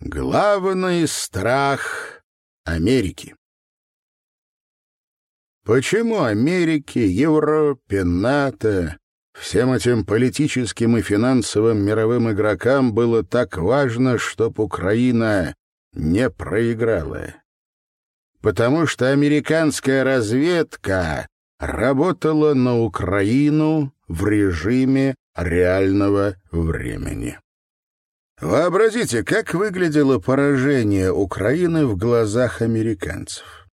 Главный страх Америки. Почему Америке, Европе, НАТО, всем этим политическим и финансовым мировым игрокам было так важно, чтоб Украина не проиграла? Потому что американская разведка работала на Украину в режиме реального времени. Вообразите, как выглядело поражение Украины в глазах американцев.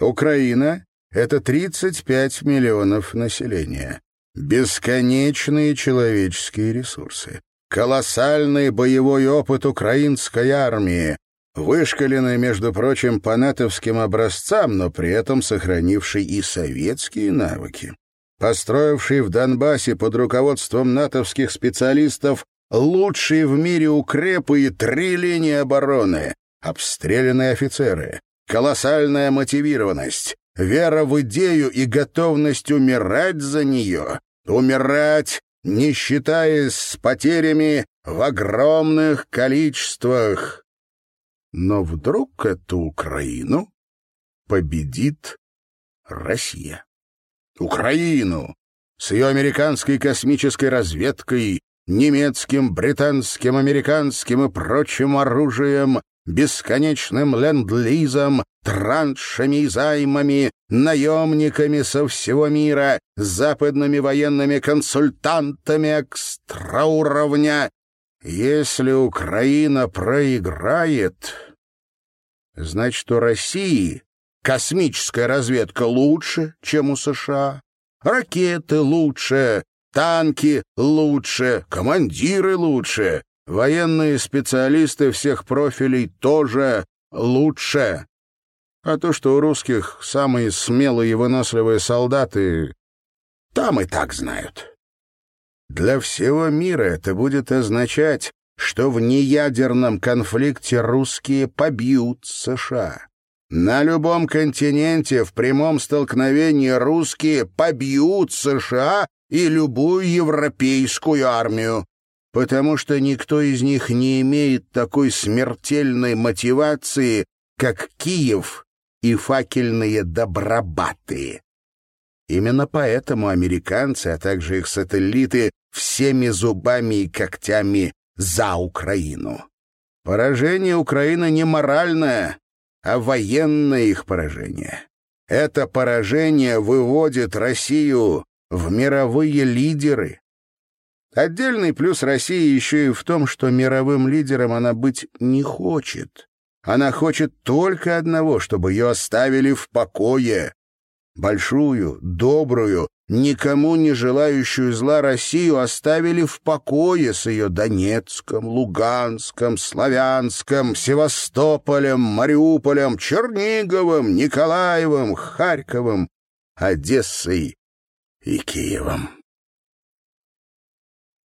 Украина — это 35 миллионов населения, бесконечные человеческие ресурсы, колоссальный боевой опыт украинской армии, вышкаленный, между прочим, по натовским образцам, но при этом сохранивший и советские навыки, построивший в Донбассе под руководством натовских специалистов лучшие в мире укрепы и три линии обороны, обстрелянные офицеры, колоссальная мотивированность, вера в идею и готовность умирать за нее, умирать, не считаясь с потерями в огромных количествах. Но вдруг эту Украину победит Россия. Украину с ее американской космической разведкой, немецким, британским, американским и прочим оружием, бесконечным ленд-лизом, траншами и займами, наемниками со всего мира, западными военными консультантами экстрауровня. Если Украина проиграет, значит, у России космическая разведка лучше, чем у США, ракеты лучше, Танки лучше, командиры лучше, военные специалисты всех профилей тоже лучше. А то, что у русских самые смелые и выносливые солдаты, там и так знают. Для всего мира это будет означать, что в неядерном конфликте русские побьют США. На любом континенте в прямом столкновении русские побьют США и любую европейскую армию, потому что никто из них не имеет такой смертельной мотивации, как Киев и факельные добробаты. Именно поэтому американцы, а также их сателлиты, всеми зубами и когтями за Украину. Поражение Украины не моральное, а военное их поражение. Это поражение выводит Россию в мировые лидеры. Отдельный плюс России еще и в том, что мировым лидером она быть не хочет. Она хочет только одного, чтобы ее оставили в покое. Большую, добрую, никому не желающую зла Россию оставили в покое с ее Донецком, Луганском, Славянском, Севастополем, Мариуполем, Черниговым, Николаевым, Харьковым, Одессой и Киевом.